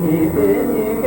ni beni